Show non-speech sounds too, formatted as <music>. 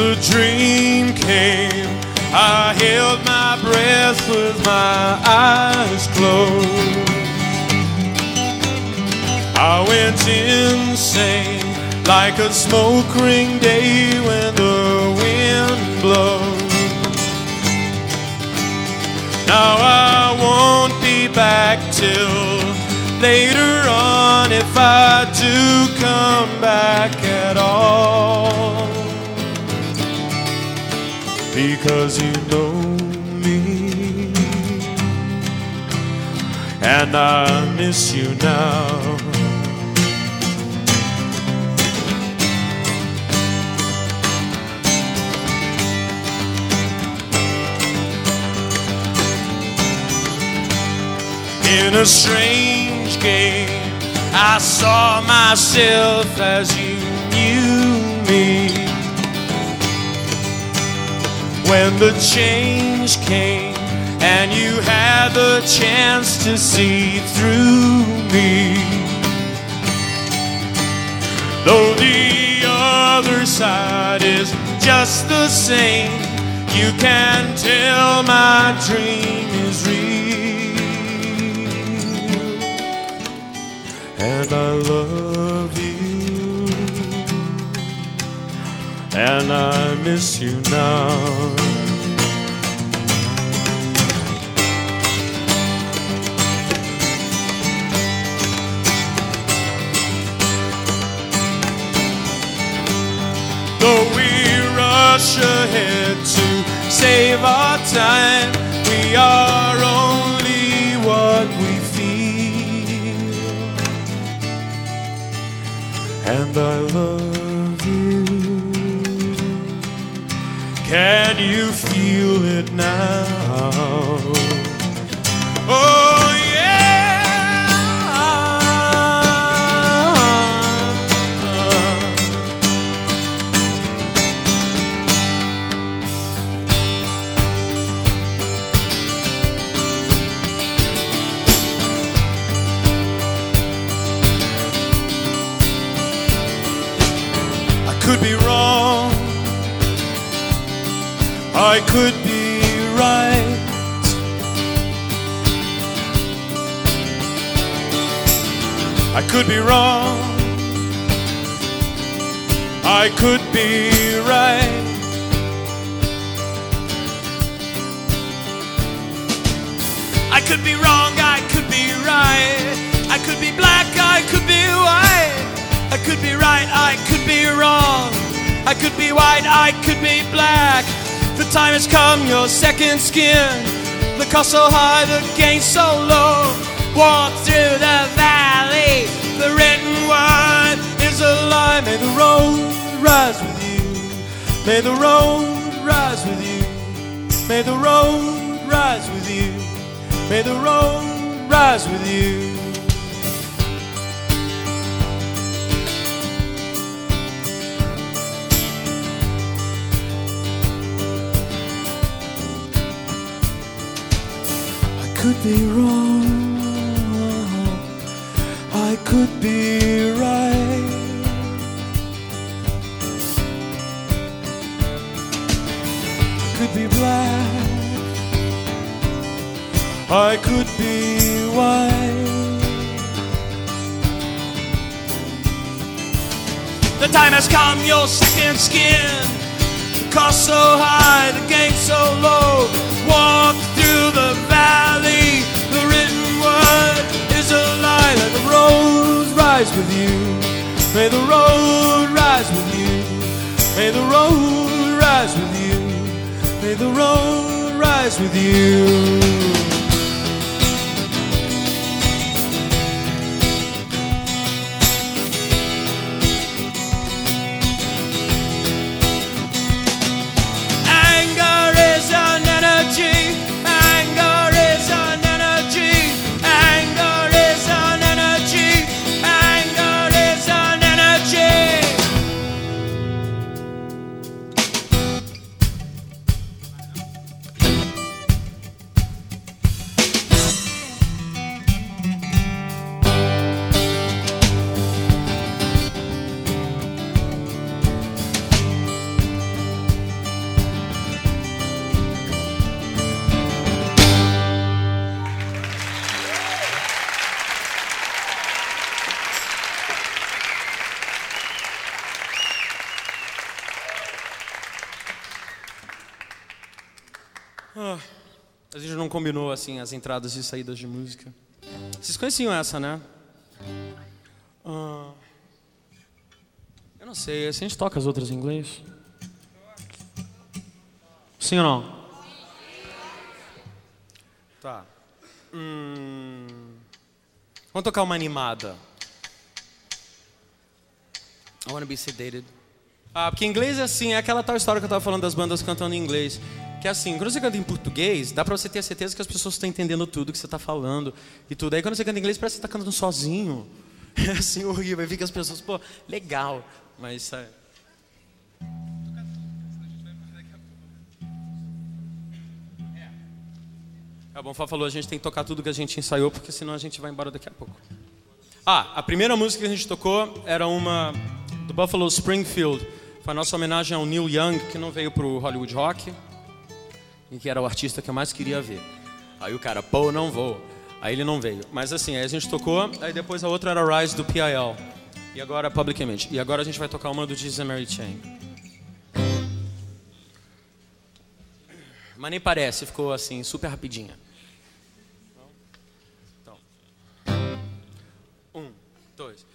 the dream came, I held my breath with my eyes closed. I went insane like a smoke ring day when the wind blows. Now I won't be back till later on if I do come back at all. Because you know me, and I miss you now. In a strange game, I saw myself as you knew me. When the change came, and you had the chance to see through me. Though the other side is just the same, you can tell my dream is real. And I love and I miss you now. Though we rush ahead to save our time, we are only what we feel. And I love Can you feel it now? Oh, yeah. I could be wrong. I could be right. I could be wrong. I could be right. I could be wrong, I could be right. I could be black, I could be white. I could be right, I could be wrong. I could be white, I could be black. The time has come, your second skin. The cost so high, the gain so low. Walk through the valley, the written word is a lie. May the road rise with you. May the road rise with you. May the road rise with you. May the road rise with you. Could be wrong. I could be right. I could be black. I could be white. The time has come, your second skin. The cost so high, the gain so low. Walk the valley. The written word is a lie. Let the rise with you. May the rise with you. May the rise with you. May the road rise with you. Combinou assim as entradas e saídas de música. Vocês conheciam essa, né? Ah, eu não sei, a gente toca as outras em inglês? Sim ou não? Tá. Hum, vamos tocar uma animada. I wanna be sedated. Ah, porque inglês é assim, é aquela tal história que eu tava falando das bandas cantando em inglês. Que é assim, quando você canta em português, dá pra você ter a certeza que as pessoas estão entendendo tudo que você tá falando e tudo. Aí quando você canta em inglês, parece que você tá cantando sozinho. <laughs> É assim horrível. Aí fica as pessoas, pô, legal. Mas é. É bom, Fá falou, a gente tem que tocar tudo que a gente ensaiou, porque senão a gente vai embora daqui a pouco. Ah, a primeira música que a gente tocou era uma do Buffalo Springfield. Foi a nossa homenagem ao Neil Young, que não veio pro Hollywood Rock e que era o artista que eu mais queria ver. Aí o cara, pô, não vou. Aí ele não veio. Mas assim, aí a gente tocou, aí depois a outra era Rise do PIL. E agora Public Image. E agora a gente vai tocar uma do Jesus Mary Chain. Mas nem parece, ficou assim, super rapidinha. Então. Um, dois.